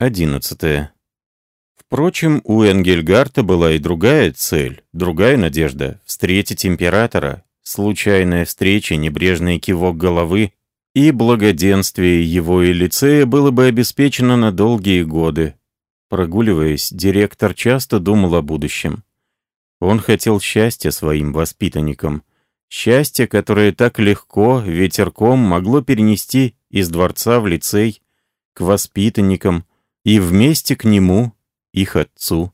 11. Впрочем, у Энгельгарта была и другая цель, другая надежда — встретить императора. Случайная встреча, небрежный кивок головы и благоденствие его и лицея было бы обеспечено на долгие годы. Прогуливаясь, директор часто думал о будущем. Он хотел счастья своим воспитанникам. Счастье, которое так легко, ветерком могло перенести из дворца в лицей, к воспитанникам, и вместе к нему, их отцу.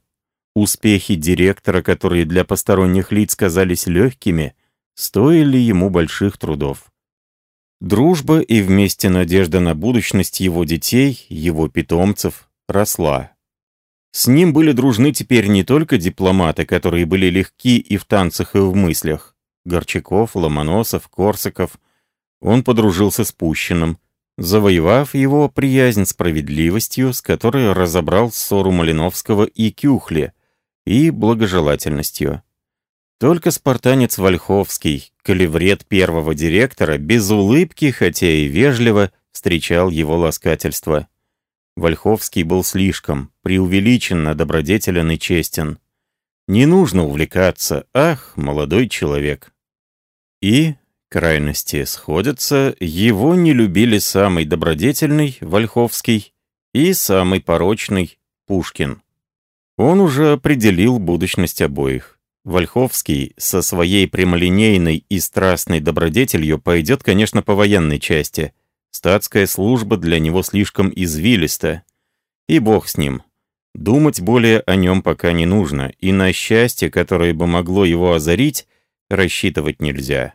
Успехи директора, которые для посторонних лиц казались легкими, стоили ему больших трудов. Дружба и вместе надежда на будущность его детей, его питомцев, росла. С ним были дружны теперь не только дипломаты, которые были легки и в танцах, и в мыслях. Горчаков, Ломоносов, Корсаков. Он подружился с Пущиным, завоевав его приязнь справедливостью, с которой разобрал ссору Малиновского и Кюхли, и благожелательностью. Только спартанец Вольховский, калеврет первого директора, без улыбки, хотя и вежливо, встречал его ласкательство. Вольховский был слишком, преувеличенно добродетелен и честен. Не нужно увлекаться, ах, молодой человек. И, крайности сходятся, его не любили самый добродетельный, Вольховский, и самый порочный, Пушкин. Он уже определил будущность обоих. Вольховский со своей прямолинейной и страстной добродетелью пойдет, конечно, по военной части. Статская служба для него слишком извилиста. И бог с ним. Думать более о нем пока не нужно, и на счастье, которое бы могло его озарить, рассчитывать нельзя.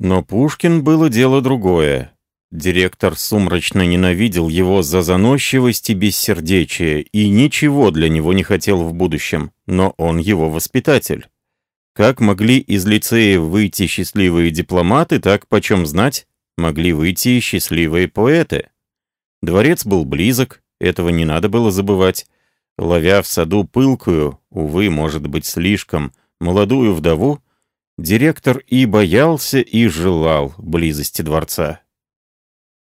Но Пушкин было дело другое. Директор сумрачно ненавидел его за заносчивость и бессердечие, и ничего для него не хотел в будущем, но он его воспитатель. Как могли из лицея выйти счастливые дипломаты, так, почем знать, могли выйти и счастливые поэты. Дворец был близок, этого не надо было забывать. Ловя в саду пылкую, увы, может быть, слишком, молодую вдову, Директор и боялся, и желал близости дворца.